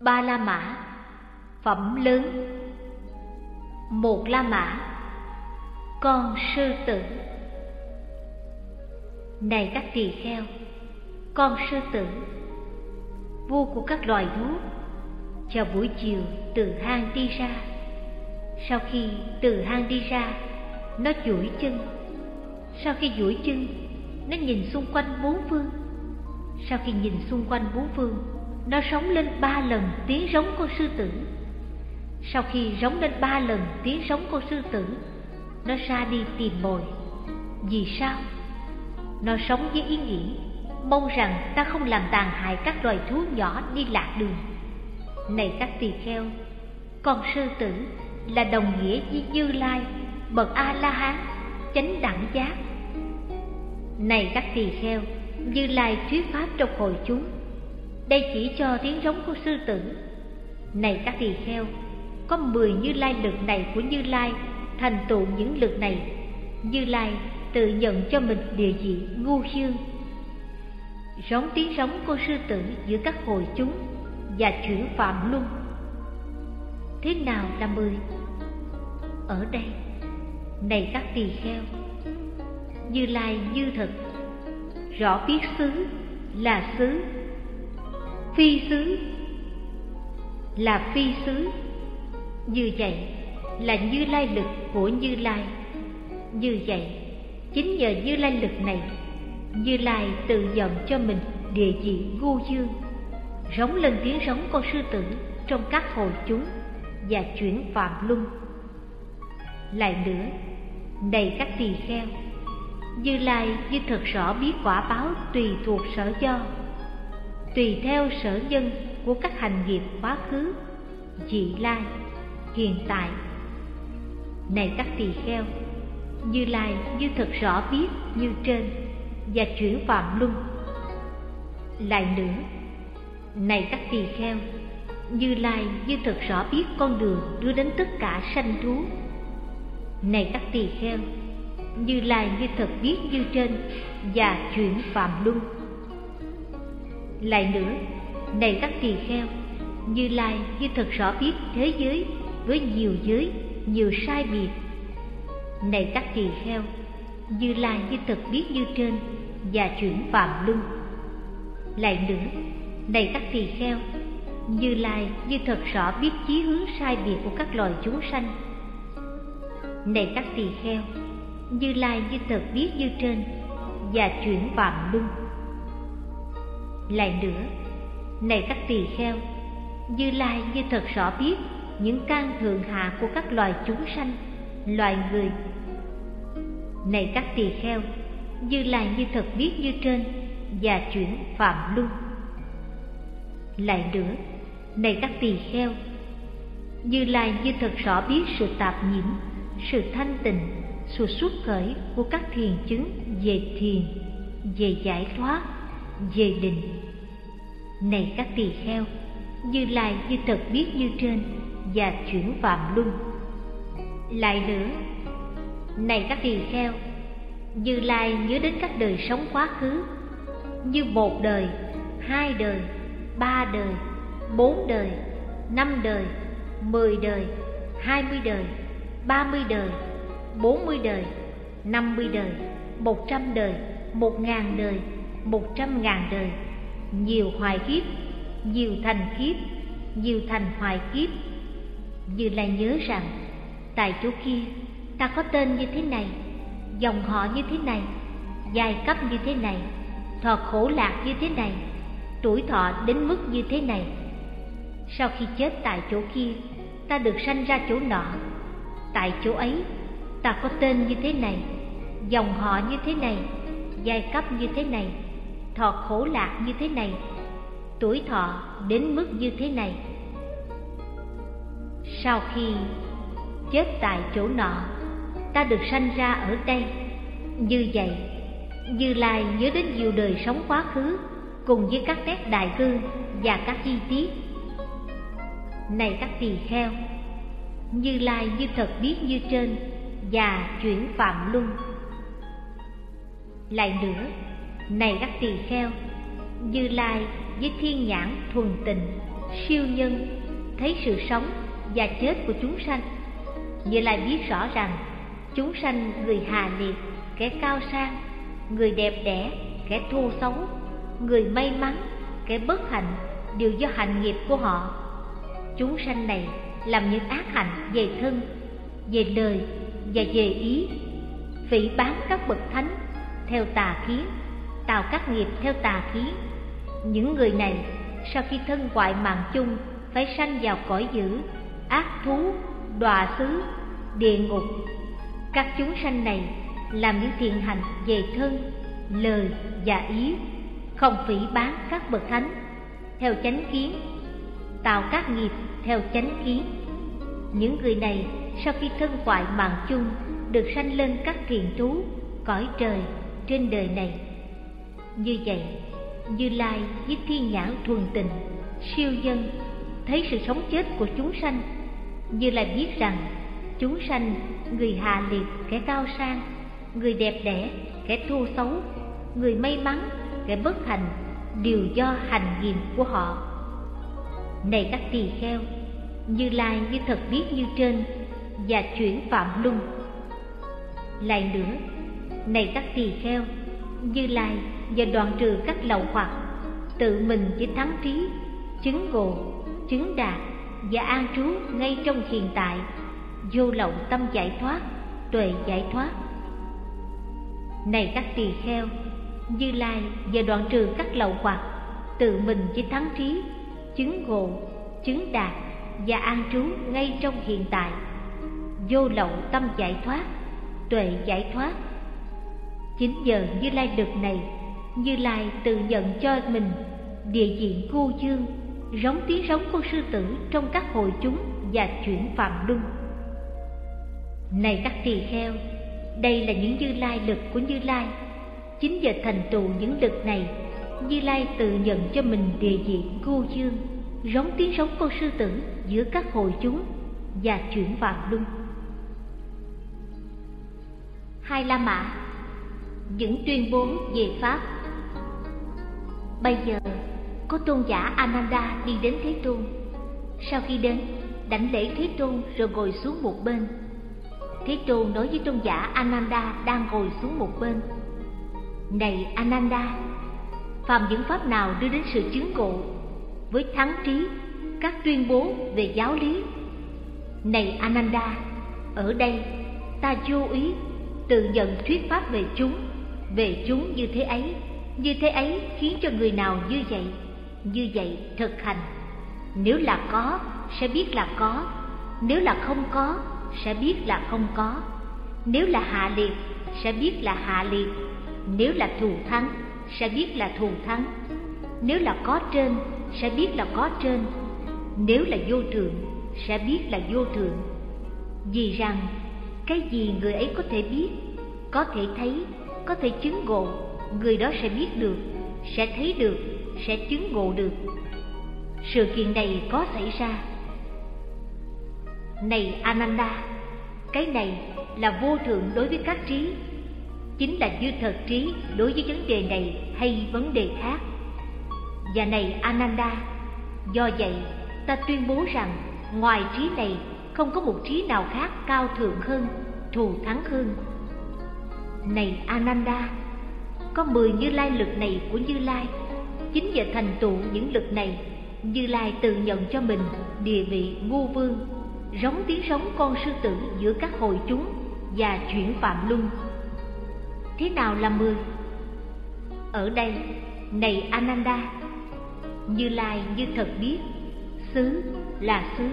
ba la mã. Phẩm lớn. Một la mã. Con sư tử. Này các tỳ kheo, con sư tử, vua của các loài thú chào buổi chiều từ hang đi ra. Sau khi từ hang đi ra, nó duỗi chân. Sau khi duỗi chân, nó nhìn xung quanh bốn phương. Sau khi nhìn xung quanh bốn phương nó sống lên ba lần tiếng giống con sư tử. Sau khi rống lên ba lần tiếng rống con sư tử, nó ra đi tìm mồi. Vì sao? Nó sống với ý nghĩ, mong rằng ta không làm tàn hại các loài thú nhỏ đi lạc đường. Này các tỳ kheo, con sư tử là đồng nghĩa với như lai, bậc a la hán chánh đẳng giác. Này các tỳ kheo, như lai thuyết pháp trong hội chúng đây chỉ cho tiếng rống của sư tử. Này các tỳ kheo, có mười như lai lực này của như lai, thành tựu những lực này. Như lai tự nhận cho mình địa vị ngu dương rống tiếng rống của sư tử giữa các hội chúng và chuyển phạm luân. Thế nào là mười? Ở đây, này các tỳ kheo, như lai như thật. Rõ biết xứ là xứ phi xứ là phi xứ. Như vậy là như lai lực của như lai. Như vậy, chính nhờ như lai lực này, như lai tự dọn cho mình địa vị ngu dương, rống lên tiếng rống con sư tử trong các hồi chúng và chuyển phạm luân. Lại nữa, đầy các tỳ kheo, như lai như thật rõ biết quả báo tùy thuộc sở do tùy theo sở nhân của các hành nghiệp quá khứ dị lai, hiện tại. Này các tỳ kheo, như lai, như thật rõ biết như trên và chuyển phạm luân. Lại nữa, này các tỳ kheo, như lai, như thật rõ biết con đường đưa đến tất cả sanh thú. Này các tỳ kheo, như lai, như thật biết như trên và chuyển phạm luân lại nữa này các tỳ kheo, như lai, như thật rõ biết thế giới, với nhiều giới, nhiều sai biệt. Này các tỳ kheo, như lai, như thật biết như trên, và chuyển phạm luân. Lại nữa, này các tỳ kheo, như lai, như thật rõ biết chí hướng sai biệt của các loài chúng sanh. Này các tỳ kheo, như lai, như thật biết như trên, và chuyển phạm luân lại nữa. Này các tỳ kheo, như lai, như thật rõ biết những căn thượng hạ của các loài chúng sanh, loài người. Này các tỳ kheo, như lai, như thật biết như trên và chuyển phạm luân. Lại nữa, này các tỳ kheo, như lai, như thật rõ biết sự tạp nhiễm, sự thanh tịnh, sự xuất khởi của các thiền chứng về thiền, về giải thoát về định này các tỳ kheo, như lai như thật biết như trên và chuyển phạm luân. Lại nữa, này các tỳ kheo, như lai nhớ đến các đời sống quá khứ, như một đời, hai đời, ba đời, bốn đời, năm đời, mười đời, hai mươi đời, ba mươi đời, bốn mươi đời, năm mươi đời, một trăm đời, một ngàn đời một trăm ngàn đời. Nhiều hoài kiếp, nhiều thành kiếp, nhiều thành hoài kiếp. Như là nhớ rằng, tại chỗ kia, ta có tên như thế này, dòng họ như thế này, giai cấp như thế này, thọ khổ lạc như thế này, tuổi thọ đến mức như thế này. Sau khi chết tại chỗ kia, ta được sanh ra chỗ nọ. Tại chỗ ấy, ta có tên như thế này, dòng họ như thế này, giai cấp như thế này thọ khổ lạc như thế này, tuổi thọ đến mức như thế này. Sau khi chết tại chỗ nọ, ta được sanh ra ở đây. Như vậy, như lai nhớ đến nhiều đời sống quá khứ cùng với các nét đại cương và các chi tiết. Này các tỳ kheo, như lai như thật biết như trên và chuyển phạm luân. Lại nữa này các tỳ kheo, như lai với thiên nhãn thuần tình, siêu nhân, thấy sự sống và chết của chúng sanh. Như lai biết rõ rằng, chúng sanh người hà liệt, kẻ cao sang, người đẹp đẽ, kẻ thô xấu, người may mắn, kẻ bất hạnh đều do hành nghiệp của họ. Chúng sanh này làm những ác hạnh về thân, về lời và về ý, phỉ bán các bậc thánh theo tà kiến tạo các nghiệp theo tà khí. Những người này, sau khi thân hoại mạng chung, phải sanh vào cõi dữ, ác thú, đọa xứ, địa ngục. Các chúng sanh này làm những thiện hành về thân, lời và ý, không phỉ bán các bậc thánh. Theo chánh kiến tạo các nghiệp theo chánh kiến. Những người này, sau khi thân hoại mạng chung, được sanh lên các thiền thú, cõi trời trên đời này như vậy, như lai với thiên nhãn thuần tình, siêu dân thấy sự sống chết của chúng sanh. Như lai biết rằng, chúng sanh, người hạ liệt, kẻ cao sang, người đẹp đẽ, kẻ thô xấu, người may mắn, kẻ bất hạnh đều do hành nghiệp của họ. Này các tỳ kheo, như lai như thật biết như trên và chuyển phạm luân. Lại nữa, này các tỳ kheo, như lai và đoạn trừ các lậu hoặc. Tự mình với thắng trí, chứng ngộ, chứng đạt và an trú ngay trong hiện tại. Vô lậu tâm giải thoát, tuệ giải thoát. Này các tỳ kheo, như lai và đoạn trừ các lậu hoặc, tự mình với thắng trí, chứng ngộ, chứng đạt và an trú ngay trong hiện tại. Vô lậu tâm giải thoát, tuệ giải thoát. Chính giờ như lai được này như lai tự nhận cho mình địa diện cô dương rống tiếng rống con sư tử trong các hội chúng và chuyển phạm luân. Này các tỳ kheo, đây là những như lai lực của như lai. Chính giờ thành tựu những lực này, như lai tự nhận cho mình địa diện cô dương rống tiếng rống con sư tử giữa các hội chúng và chuyển phạm luân. Hai la mã, những tuyên bố về pháp bây giờ, có tôn giả ananda đi đến thế tôn. Sau khi đến, đảnh lễ thế tôn rồi ngồi xuống một bên. Thế tôn nói với tôn giả ananda đang ngồi xuống một bên. Này ananda, phàm những pháp nào đưa đến sự chứng ngộ với thắng trí, các tuyên bố về giáo lý? Này ananda, ở đây ta vô ý tự nhận thuyết pháp về chúng về chúng như thế ấy như thế ấy khiến cho người nào như vậy như vậy thực hành. Nếu là có, sẽ biết là có. Nếu là không có, sẽ biết là không có. Nếu là hạ liệt, sẽ biết là hạ liệt. Nếu là thù thắng, sẽ biết là thù thắng. Nếu là có trên, sẽ biết là có trên. Nếu là vô thượng sẽ biết là vô thượng vì rằng, cái gì người ấy có thể biết, có thể thấy, có thể chứng ngộ người đó sẽ biết được, sẽ thấy được, sẽ chứng ngộ được. Sự kiện này có xảy ra. Này ananda, cái này là vô thượng đối với các trí. Chính là dư thật trí đối với vấn đề này hay vấn đề khác. Và này ananda, do vậy, ta tuyên bố rằng ngoài trí này không có một trí nào khác cao thượng hơn, thù thắng hơn. Này ananda có mười như lai lực này của như lai. Chính nhờ thành tựu những lực này, như lai tự nhận cho mình địa vị ngu vương, rống tiếng rống con sư tử giữa các hội chúng và chuyển phạm luân. Thế nào là mười? Ở đây, này ananda, như lai như thật biết, xứ là xứ,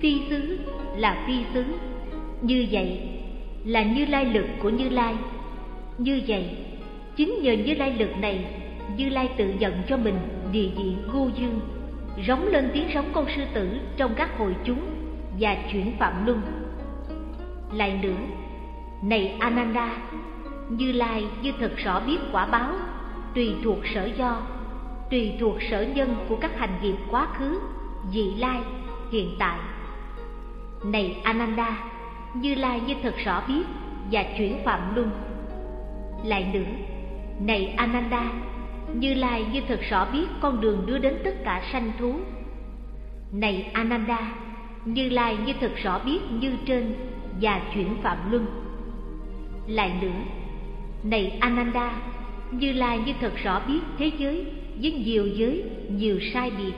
phi xứ là phi xứ. Như vậy là như lai lực của như lai. Như vậy chính nhờ như lai lực này, như lai tự nhận cho mình, địa vị vô dương rống lên tiếng rống con sư tử trong các hội chúng và chuyển phạm luân. Lại nữa, này ananda, như lai như thật rõ biết quả báo, tùy thuộc sở do, tùy thuộc sở nhân của các hành nghiệp quá khứ vị lai, hiện tại. Này ananda, như lai như thật rõ biết và chuyển phạm luân. Lại nữa này ananda như lai như thật rõ biết con đường đưa đến tất cả sanh thú Này Ananda, Như Lai như thật rõ biết như trên và chuyển phạm luân. Lại nữa, này Ananda, Như Lai như thật rõ biết thế giới với nhiều giới, nhiều sai biệt.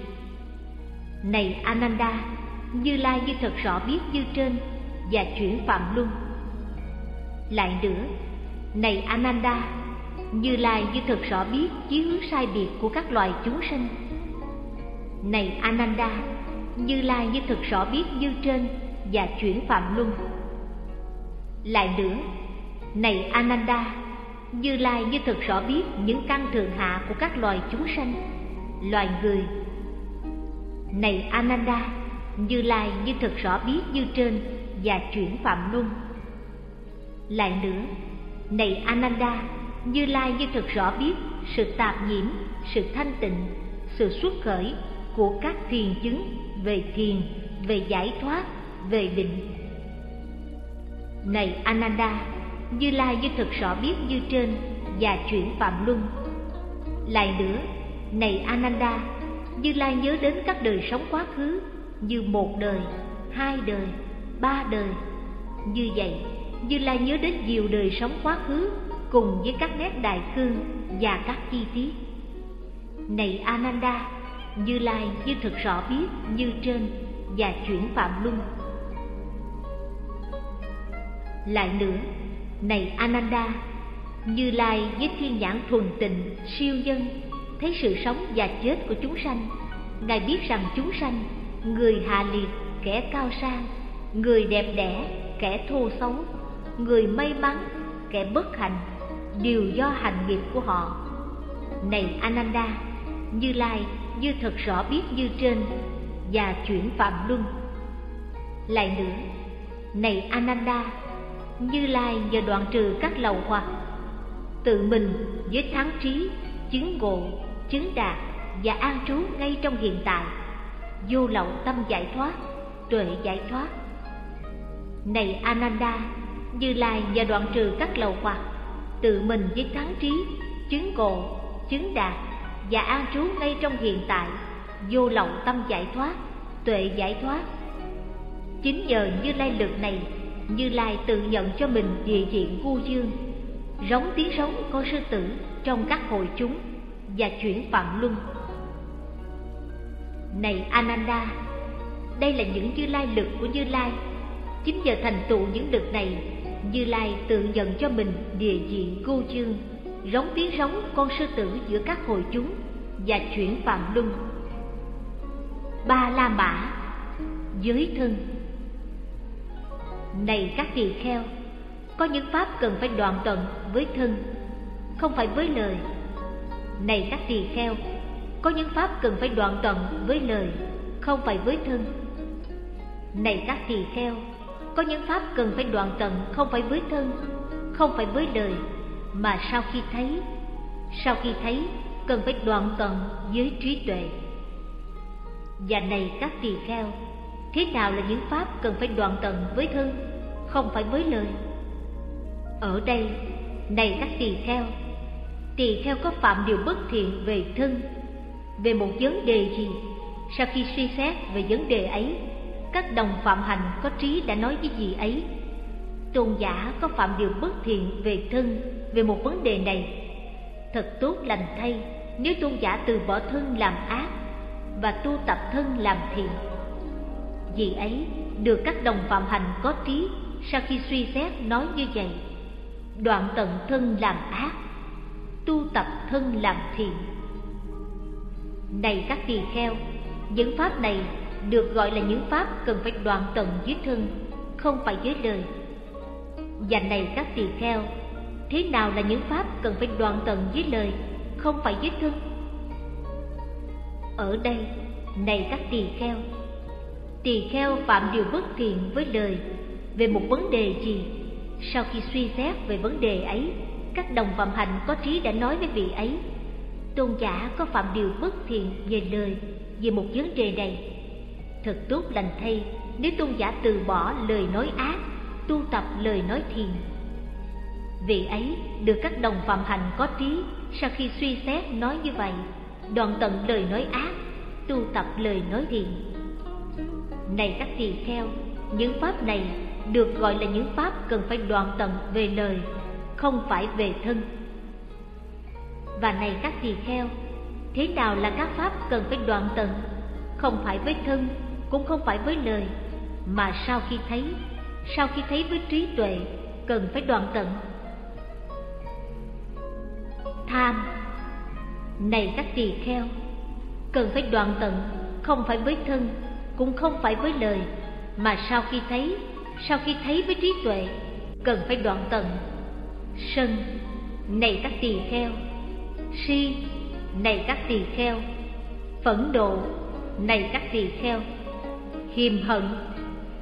Này Ananda, Như Lai như thật rõ biết như trên và chuyển phạm luân. Lại nữa, này Ananda, như Lai như thật rõ biết chí hướng sai biệt của các loài chúng sinh. Này Ananda, Như Lai như thật rõ biết như trên và chuyển phạm luân. Lại nữa, này Ananda, Như Lai như thật rõ biết những căn thượng hạ của các loài chúng sanh, loài người. Này Ananda, Như Lai như thật rõ biết như trên và chuyển phạm luân. Lại nữa, này Ananda, như Lai như thật rõ biết sự tạp nhiễm, sự thanh tịnh, sự xuất khởi của các thiền chứng về thiền, về giải thoát, về định. Này Ananda, Như Lai như thật rõ biết như trên và chuyển phạm luân. Lại nữa, này Ananda, Như Lai nhớ đến các đời sống quá khứ như một đời, hai đời, ba đời. Như vậy, Như Lai nhớ đến nhiều đời sống quá khứ cùng với các nét đại cương và các chi tiết. Này Ananda, Như Lai như thực rõ biết như trên và chuyển phạm luân. Lại nữa, này Ananda, Như Lai với thiên nhãn thuần tịnh, siêu nhân, thấy sự sống và chết của chúng sanh. Ngài biết rằng chúng sanh, người hạ liệt, kẻ cao sang, người đẹp đẽ, kẻ thô xấu, người may mắn, kẻ bất hạnh, đều do hành nghiệp của họ. Này Ananda, Như Lai như thật rõ biết như trên và chuyển phạm luân. Lại nữa, này Ananda, Như Lai nhờ đoạn trừ các lầu hoặc tự mình với thắng trí, chứng ngộ, chứng đạt và an trú ngay trong hiện tại, vô lậu tâm giải thoát, tuệ giải thoát. Này Ananda, Như Lai nhờ đoạn trừ các lầu hoặc tự mình với thắng trí, chứng ngộ, chứng đạt và an trú ngay trong hiện tại, vô lậu tâm giải thoát, tuệ giải thoát. Chính nhờ Như Lai lực này, Như Lai tự nhận cho mình địa diện vô dương, rống tiếng rống con sư tử trong các hội chúng và chuyển phạm luân. Này Ananda, đây là những Như Lai lực của Như Lai. Chính nhờ thành tựu những lực này, như Lai tự nhận cho mình địa diện cô chương, rống tiếng rống con sư tử giữa các hội chúng và chuyển phạm luân. Ba La Mã Giới thân. Này các tỳ kheo Có những pháp cần phải đoạn tận với thân Không phải với lời. Này các tỳ kheo Có những pháp cần phải đoạn tận với lời Không phải với thân. Này các tỳ kheo có những pháp cần phải đoạn tận, Không phải với thân, Không phải với lời Mà sau khi thấy, Sau khi thấy, cần phải đoạn tận với trí tuệ. Và này các tỳ kheo, thế nào là những pháp cần phải đoạn tận với thân, không phải với lời? Ở đây, này các tỳ kheo tỳ kheo có phạm điều bất thiện về thân, về một vấn đề gì? Sau khi suy xét về vấn đề ấy các đồng phạm hành có trí đã nói với gì ấy. Tôn giả có phạm điều bất thiện về thân, về một vấn đề này. Thật tốt lành thay, nếu tôn giả từ bỏ thân làm ác và tu tập thân làm thiện. Vì ấy, được các đồng phạm hành có trí sau khi suy xét nói như vậy, đoạn tận thân làm ác, tu tập thân làm thiện. Này các tỳ kheo, những pháp này được gọi là những pháp cần phải đoạn tận dưới thân, không phải dưới lời và này các tỳ kheo, thế nào là những pháp cần phải đoạn tận dưới lời, không phải dưới thân? Ở đây, này các tỳ kheo tỳ kheo phạm điều bất thiện với lời về một vấn đề gì? Sau khi suy xét về vấn đề ấy, các đồng phạm hành có trí đã nói với vị ấy, tôn giả có phạm điều bất thiện về lời về một vấn đề này thật tốt lành thay nếu tôn giả từ bỏ lời nói ác tu tập lời nói thiền vị ấy được các đồng phạm hành có trí sau khi suy xét nói như vậy đoạn tận lời nói ác tu tập lời nói thiện Này các tỳ kheo, những pháp này được gọi là những pháp cần phải đoạn tận về lời, không phải về thân. Và này các tỳ kheo, thế nào là các pháp cần phải đoạn tận? Không phải với thân, cũng không phải với lời, mà sau khi thấy, sau khi thấy với trí tuệ, cần phải đoạn tận. Tham Này các tỳ kheo, cần phải đoạn tận, không phải với thân, cũng không phải với lời, mà sau khi thấy, sau khi thấy với trí tuệ, cần phải đoạn tận. Sân Này các tỳ kheo, si này các tỳ kheo phẫn độ này các tỳ kheo hiềm hận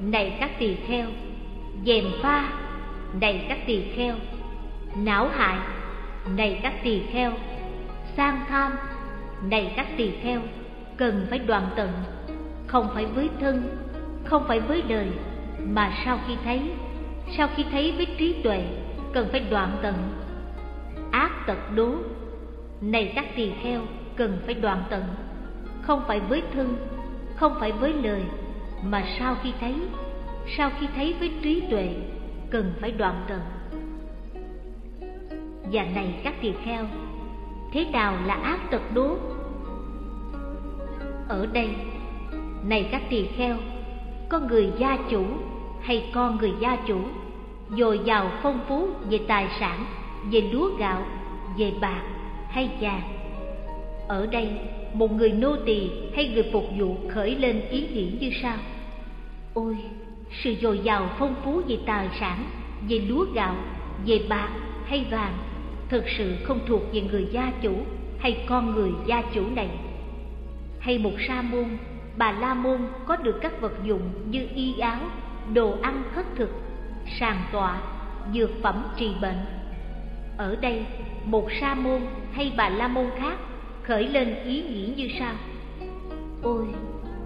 này các tỳ kheo. Dèm pha này các tỳ kheo. Não hại này các tỳ kheo. Sang tham này các tỳ kheo. Cần phải đoạn tận, không phải với thân, không phải với lời mà sau khi thấy, sau khi thấy với trí tuệ, cần phải đoạn tận. Ác tật đố này các tỳ kheo cần phải đoạn tận. Không phải với thân, không phải với lời mà sau khi thấy, sau khi thấy với trí tuệ, cần phải đoạn tận. Và này các tỳ kheo, thế nào là ác tật đố? Ở đây, này các tỳ kheo, có người gia chủ hay con người gia chủ dồi dào phong phú về tài sản, về lúa gạo, về bạc hay vàng? Ở đây một người nô tỳ hay người phục vụ khởi lên ý nghĩ như sau. Ôi, sự dồi dào phong phú về tài sản, về lúa gạo, về bạc hay vàng thực sự không thuộc về người gia chủ hay con người gia chủ này. Hay một sa môn, bà la môn có được các vật dụng như y áo, đồ ăn khất thực, sàn tọa, dược phẩm trị bệnh. Ở đây, một sa môn hay bà la môn khác khởi lên ý nghĩ như sau. Ôi,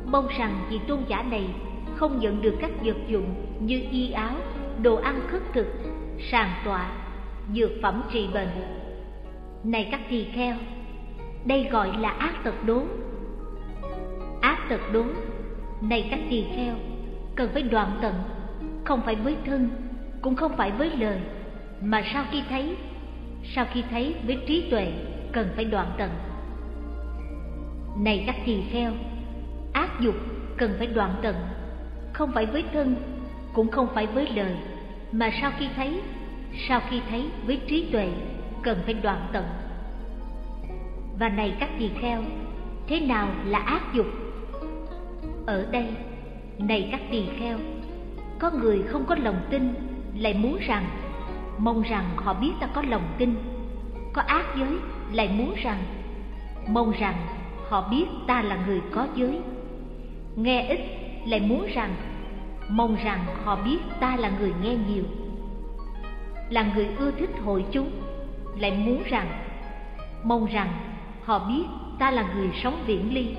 mong rằng vị tôn giả này không nhận được các vật dụng như y áo, đồ ăn khất thực, sàn tọa, dược phẩm trị bệnh. Này các tỳ kheo, đây gọi là ác tật đốn. Ác tật đốn, này các tỳ kheo, cần phải đoạn tận, không phải với thân, cũng không phải với lời, mà sau khi thấy, sau khi thấy với trí tuệ cần phải đoạn tận này các tỳ kheo, ác dục cần phải đoạn tận, không phải với thân, cũng không phải với lời, mà sau khi thấy, sau khi thấy với trí tuệ cần phải đoạn tận. Và này các tỳ kheo, thế nào là ác dục? Ở đây, này các tỳ kheo, có người không có lòng tin, lại muốn rằng, mong rằng họ biết ta có lòng tin, có ác giới, lại muốn rằng, mong rằng họ biết ta là người có giới. Nghe ít lại muốn rằng, mong rằng họ biết ta là người nghe nhiều. Là người ưa thích hội chúng, lại muốn rằng, mong rằng họ biết ta là người sống viễn ly.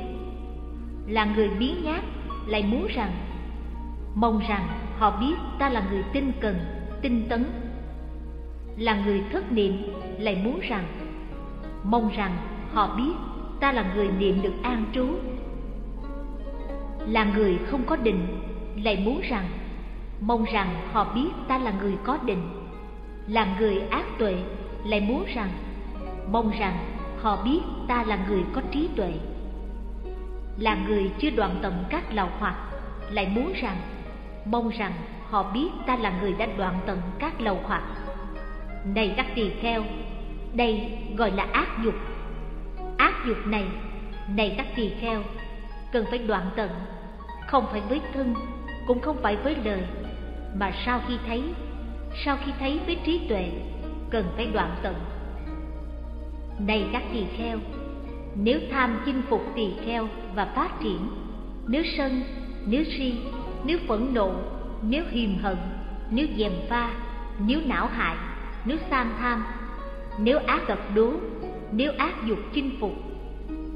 Là người biến nhát, lại muốn rằng, mong rằng họ biết ta là người tinh cần, tinh tấn. Là người thất niệm, lại muốn rằng, mong rằng họ biết ta là người niệm được an trú. Là người không có định, lại muốn rằng, mong rằng họ biết ta là người có định. Là người ác tuệ, lại muốn rằng, mong rằng họ biết ta là người có trí tuệ. Là người chưa đoạn tận các lậu hoặc lại muốn rằng, mong rằng họ biết ta là người đã đoạn tận các lậu hoặc này các tỳ kheo, đây gọi là ác dục ác dục này. Này các tỳ kheo, cần phải đoạn tận, không phải với thân, cũng không phải với lời mà sau khi thấy, sau khi thấy với trí tuệ, cần phải đoạn tận. Này các tỳ kheo, nếu tham chinh phục tỳ kheo và phát triển, nếu sân, nếu si, nếu phẫn nộ, nếu hiềm hận, nếu dèm pha, nếu não hại, nếu sam tham, nếu ác gặp đố nếu ác dục chinh phục,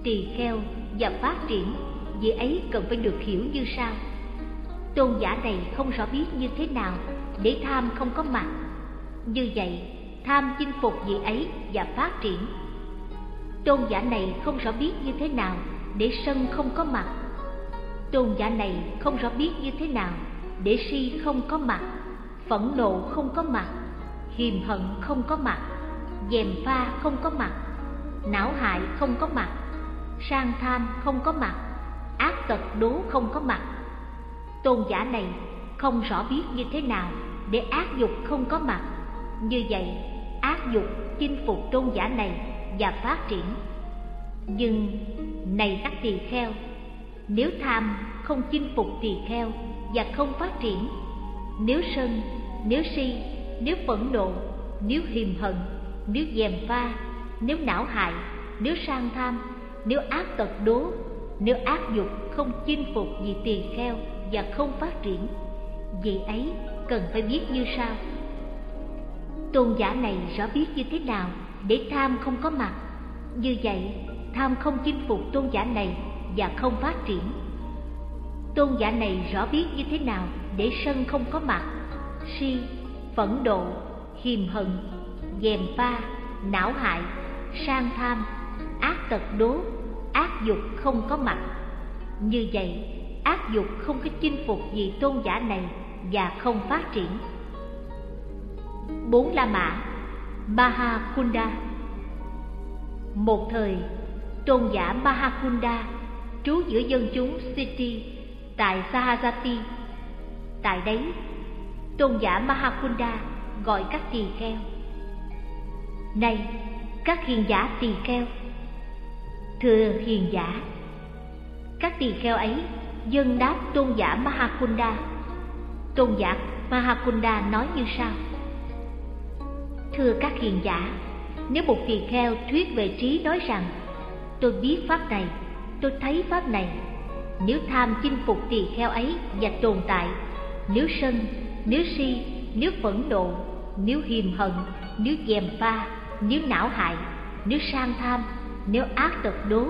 tỳ kheo và phát triển vì ấy cần phải được hiểu như sau. Tôn giả này không rõ biết như thế nào để tham không có mặt. Như vậy, tham chinh phục vị ấy và phát triển, tôn giả này không rõ biết như thế nào để sân không có mặt. Tôn giả này không rõ biết như thế nào để si không có mặt, phẫn nộ không có mặt, hiềm hận không có mặt, dèm pha không có mặt não hại không có mặt. Sang tham không có mặt. Ác tật đố không có mặt. Tôn giả này không rõ biết như thế nào để ác dục không có mặt. Như vậy, ác dục chinh phục tôn giả này và phát triển. Nhưng này các tỳ kheo, nếu tham không chinh phục tỳ kheo và không phát triển, nếu sân, nếu si, nếu phẫn nộ, nếu hiềm hận, nếu dèm pha nếu não hại, nếu sang tham, nếu ác tật đố, nếu ác dục không chinh phục vì tiền kheo và không phát triển, vậy ấy cần phải biết như sau. Tôn giả này rõ biết như thế nào để tham không có mặt? Như vậy, tham không chinh phục tôn giả này và không phát triển. Tôn giả này rõ biết như thế nào để sân không có mặt? Si, phẫn độ, hiềm hận, dèm pha, não hại sang tham, ác tật đố, ác dục không có mặt. Như vậy, ác dục không có chinh phục gì tôn giả này và không phát triển. Bốn la mã, mahakunda. Một thời, tôn giả mahakunda trú giữa dân chúng city tại sahajati tại đấy, tôn giả mahakunda gọi các tỳ kheo. Này các hiền giả tỳ kheo. Thưa hiền giả, các tỳ kheo ấy dân đáp tôn giả mahakunda. Tôn giả mahakunda nói như sau. Thưa các hiền giả, nếu một tỳ kheo thuyết về trí nói rằng, tôi biết pháp này, tôi thấy pháp này, nếu tham chinh phục tỳ kheo ấy và tồn tại, nếu sân, nếu si, nếu phẫn nộ, nếu hiềm hận, nếu dèm pha nếu não hại, nếu sang tham, nếu ác tật đố,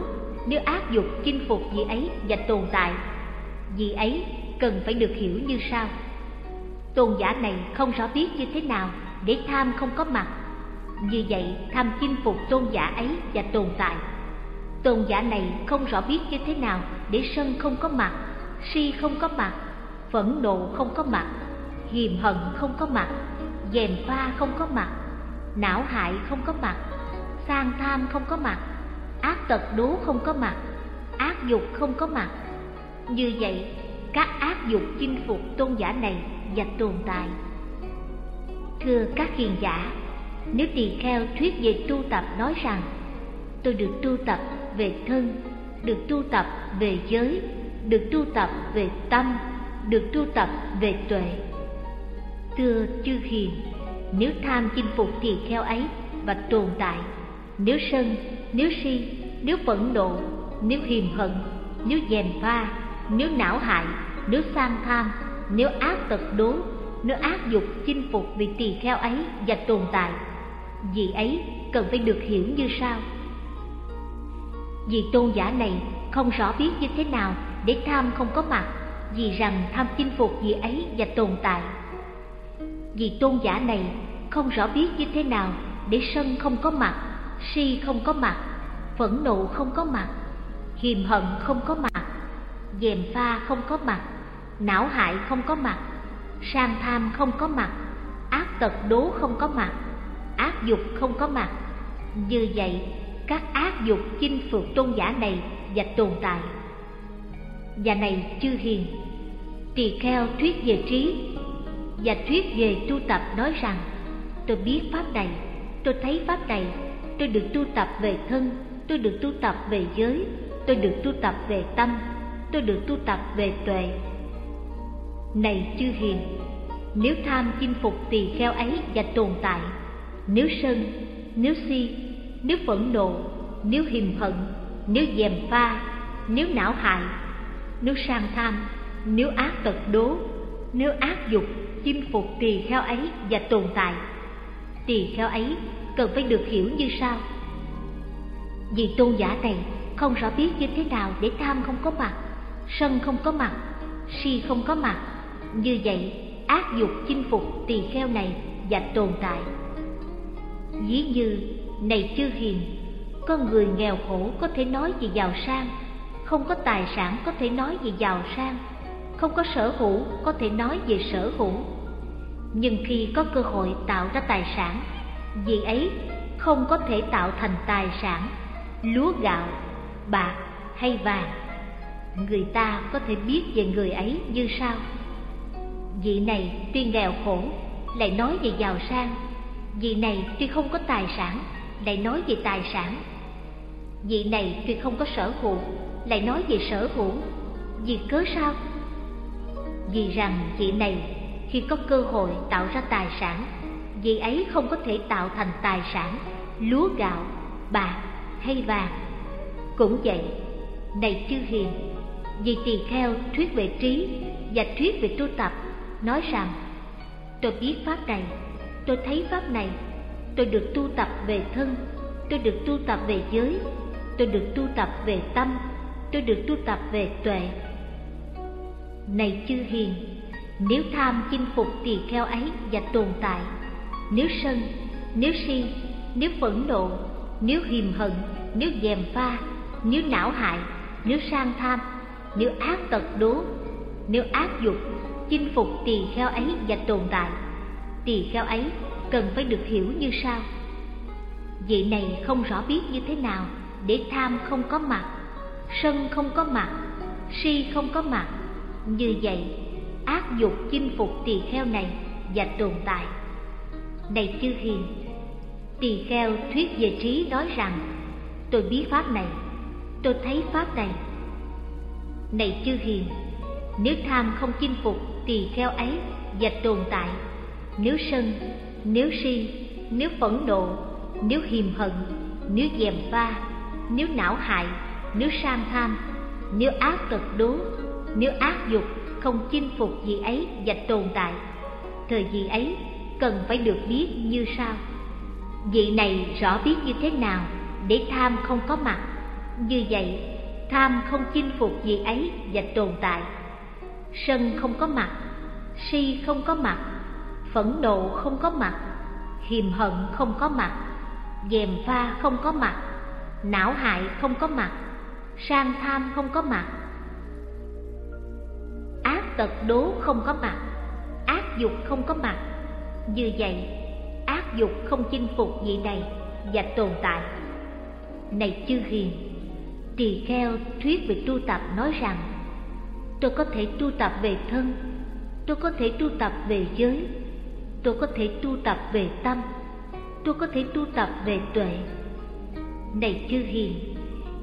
nếu ác dục chinh phục vị ấy và tồn tại, vị ấy cần phải được hiểu như sau. Tôn giả này không rõ biết như thế nào để tham không có mặt. Như vậy, tham chinh phục tôn giả ấy và tồn tại. Tôn giả này không rõ biết như thế nào để sân không có mặt, si không có mặt, phẫn nộ không có mặt, hiềm hận không có mặt, dèm pha không có mặt não hại không có mặt. Sang tham không có mặt. Ác tật đố không có mặt. Ác dục không có mặt. Như vậy, các ác dục chinh phục tôn giả này và tồn tại. Thưa các hiền giả, nếu tỳ kheo thuyết về tu tập nói rằng, tôi được tu tập về thân, được tu tập về giới, được tu tập về tâm, được tu tập về tuệ. Thưa chư hiền nếu tham chinh phục thì kheo ấy, và tồn tại. Nếu sân, nếu si, nếu phẫn nộ, nếu hiềm hận, nếu dèm pha, nếu não hại, nếu sang tham, nếu ác tật đố, nếu ác dục chinh phục vì tỳ kheo ấy và tồn tại. Vì ấy cần phải được hiểu như sau. Vì tôn giả này không rõ biết như thế nào để tham không có mặt, vì rằng tham chinh phục vì ấy và tồn tại vì tôn giả này, không rõ biết như thế nào, để sân không có mặt, si không có mặt, phẫn nộ không có mặt, hiềm hận không có mặt, dèm pha không có mặt, não hại không có mặt, sang tham không có mặt, ác tật đố không có mặt, ác dục không có mặt. Như vậy, các ác dục chinh phục tôn giả này và tồn tại. Và này chư hiền, tỳ kheo thuyết về trí và thuyết về tu tập nói rằng, tôi biết pháp này tôi thấy pháp này tôi được tu tập về thân, tôi được tu tập về giới, tôi được tu tập về tâm, tôi được tu tập về tuệ. Này chư hiền, nếu tham chinh phục tỳ kheo ấy và tồn tại, nếu sân, nếu si, nếu phẫn nộ, nếu hiềm hận, nếu dèm pha, nếu não hại, nếu sang tham, nếu ác tật đố, nếu ác dục chinh phục tỳ kheo ấy và tồn tại. Tỳ kheo ấy cần phải được hiểu như sau. Vì tôn giả này không rõ biết như thế nào để tham không có mặt sân không có mặt si không có mặt. Như vậy ác dục chinh phục tỳ kheo này và tồn tại. Ví như này chư hiền con người nghèo khổ có thể nói về giàu sang không có tài sản có thể nói về giàu sang, không có sở hữu có thể nói về sở hữu. Nhưng khi có cơ hội tạo ra tài sản, vị ấy không có thể tạo thành tài sản, lúa gạo, bạc hay vàng. Người ta có thể biết về người ấy như sau. Vị này tuy nghèo khổ, lại nói về giàu sang. Vị này tuy không có tài sản, lại nói về tài sản. Vị này tuy không có sở hữu, lại nói về sở hữu. Vì cớ sao? Vì rằng vị này khi có cơ hội tạo ra tài sản, vì ấy không có thể tạo thành tài sản, lúa gạo, bạc hay vàng. Cũng vậy, này chư hiền, vì tỳ kheo thuyết về trí và thuyết về tu tập, nói rằng tôi biết pháp này, tôi thấy pháp này, tôi được tu tập về thân, tôi được tu tập về giới, tôi được tu tập về tâm, tôi được tu tập về tuệ. Này chư hiền, nếu tham chinh phục tỳ kheo ấy và tồn tại, nếu sân, nếu si, nếu phẫn nộ, nếu hiềm hận, nếu dèm pha, nếu não hại, nếu sang tham, nếu ác tật đố, nếu ác dục, chinh phục tỳ kheo ấy và tồn tại, tỳ kheo ấy cần phải được hiểu như sau. Vị này không rõ biết như thế nào để tham không có mặt, sân không có mặt, si không có mặt. Như vậy, ác dục chinh phục tỳ kheo này và tồn tại. Này chư hiền, tỳ kheo thuyết về trí nói rằng, tôi biết pháp này, tôi thấy pháp này. Này chư hiền, nếu tham không chinh phục tỳ kheo ấy và tồn tại, nếu sân, nếu si, nếu phẫn nộ, nếu hiềm hận, nếu dèm pha, nếu não hại, nếu sang tham, nếu ác tật đố, nếu ác dục không chinh phục gì ấy và tồn tại, thời gì ấy cần phải được biết như sau. Vị này rõ biết như thế nào để tham không có mặt, như vậy tham không chinh phục gì ấy và tồn tại. Sân không có mặt, si không có mặt, phẫn nộ không có mặt, hiềm hận không có mặt, dèm pha không có mặt, não hại không có mặt, sang tham không có mặt, tật đố không có mặt, ác dục không có mặt. Như vậy, ác dục không chinh phục vị này và tồn tại. Này chư hiền, tỳ kheo thuyết về tu tập nói rằng tôi có thể tu tập về thân, tôi có thể tu tập về giới, tôi có thể tu tập về tâm, tôi có thể tu tập về tuệ. Này chư hiền,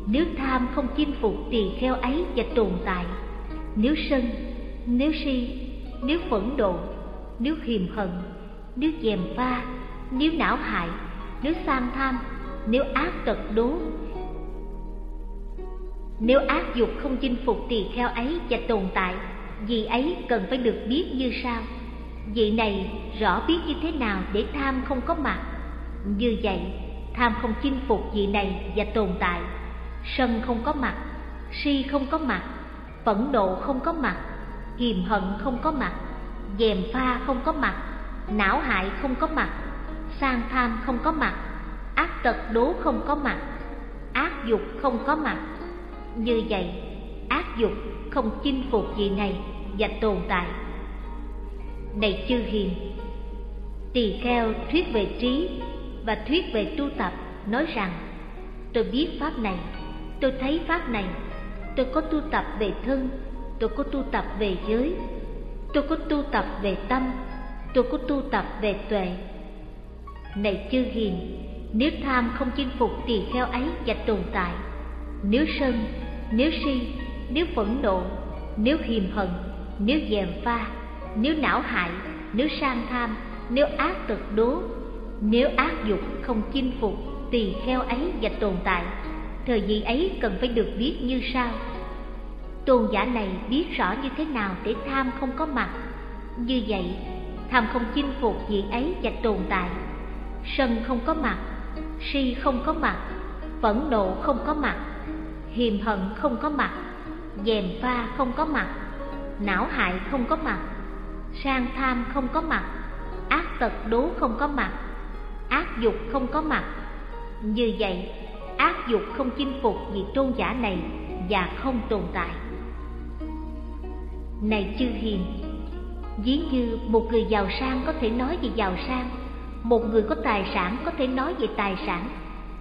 nếu tham không chinh phục tỳ kheo ấy và tồn tại, nếu sân, nếu si, nếu phẫn độ, nếu hiềm hận, nếu dèm pha, nếu não hại, nếu sang tham, nếu ác tật đố, nếu ác dục không chinh phục tỳ kheo ấy và tồn tại, vị ấy cần phải được biết như sau. Vị này rõ biết như thế nào để tham không có mặt. Như vậy, tham không chinh phục vị này và tồn tại. Sân không có mặt, si không có mặt, phẫn nộ không có mặt, Kiềm hận không có mặt, dèm pha không có mặt, não hại không có mặt, sang tham không có mặt, ác tật đố không có mặt, ác dục không có mặt. Như vậy, ác dục không chinh phục gì này và tồn tại. Này chư hiền, tỳ kheo thuyết về trí và thuyết về tu tập nói rằng tôi biết pháp này, tôi thấy pháp này, tôi có tu tập về thân, tôi có tu tập về giới, tôi có tu tập về tâm, tôi có tu tập về tuệ. Này chư hiền, nếu tham không chinh phục tỳ kheo ấy và tồn tại, nếu sân, nếu si, nếu phẫn nộ, nếu hiềm hận, nếu dèm pha, nếu não hại, nếu sang tham, nếu ác tật đố, nếu ác dục không chinh phục tỳ kheo ấy và tồn tại, thời vị ấy cần phải được biết như sau. Tôn giả này biết rõ như thế nào để tham không có mặt. Như vậy, tham không chinh phục vị ấy và tồn tại. Sân không có mặt, si không có mặt, phẫn nộ không có mặt, hiềm hận không có mặt, dèm pha không có mặt, não hại không có mặt, sang tham không có mặt, ác tật đố không có mặt, ác dục không có mặt. Như vậy, ác dục không chinh phục vị tôn giả này và không tồn tại này chư hiền, ví như một người giàu sang có thể nói về giàu sang, một người có tài sản có thể nói về tài sản,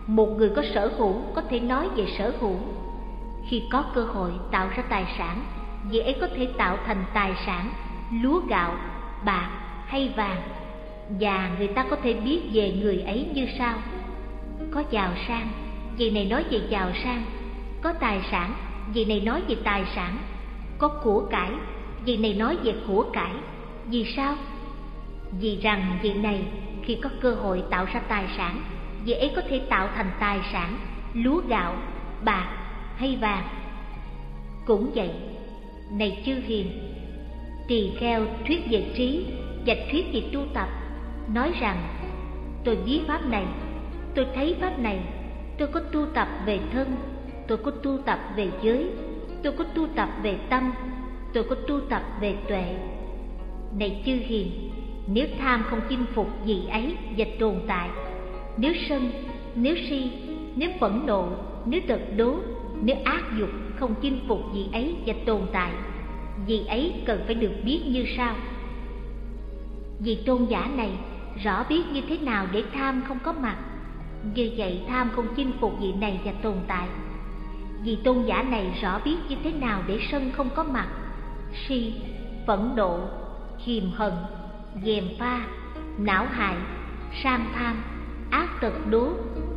một người có sở hữu có thể nói về sở hữu. Khi có cơ hội tạo ra tài sản vị ấy có thể tạo thành tài sản, lúa gạo, bạc hay vàng, và người ta có thể biết về người ấy như sau. Có giàu sang vị này nói về giàu sang, có tài sản vị này nói về tài sản có của cải. Vị này nói về của cải. Vì sao? Vì rằng vị này khi có cơ hội tạo ra tài sản, vị ấy có thể tạo thành tài sản, lúa gạo, bạc hay vàng. Cũng vậy, này chư hiền, tỳ kheo thuyết về trí và thuyết về tu tập, nói rằng, tôi biết pháp này, tôi thấy pháp này, tôi có tu tập về thân, tôi có tu tập về giới tôi có tu tập về tâm, tôi có tu tập về tuệ. Này chư hiền, nếu tham không chinh phục gì ấy và tồn tại, nếu sân, nếu si, nếu phẫn nộ, nếu tật đố, nếu ác dục không chinh phục gì ấy và tồn tại, gì ấy cần phải được biết như sau. Vì tôn giả này rõ biết như thế nào để tham không có mặt. Như vậy tham không chinh phục vị này và tồn tại vì tôn giả này rõ biết như thế nào để sân không có mặt. Si, phẫn nộ, hiềm hận dèm pha, não hại sam tham, ác tật đố,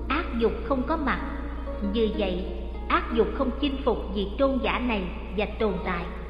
ác dục không có mặt. Như vậy, ác dục không chinh phục vị tôn giả này và tồn tại.